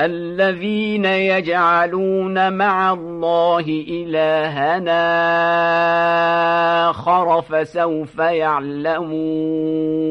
الذين يجعلون مع الله إلهنا آخر فسوف يعلمون.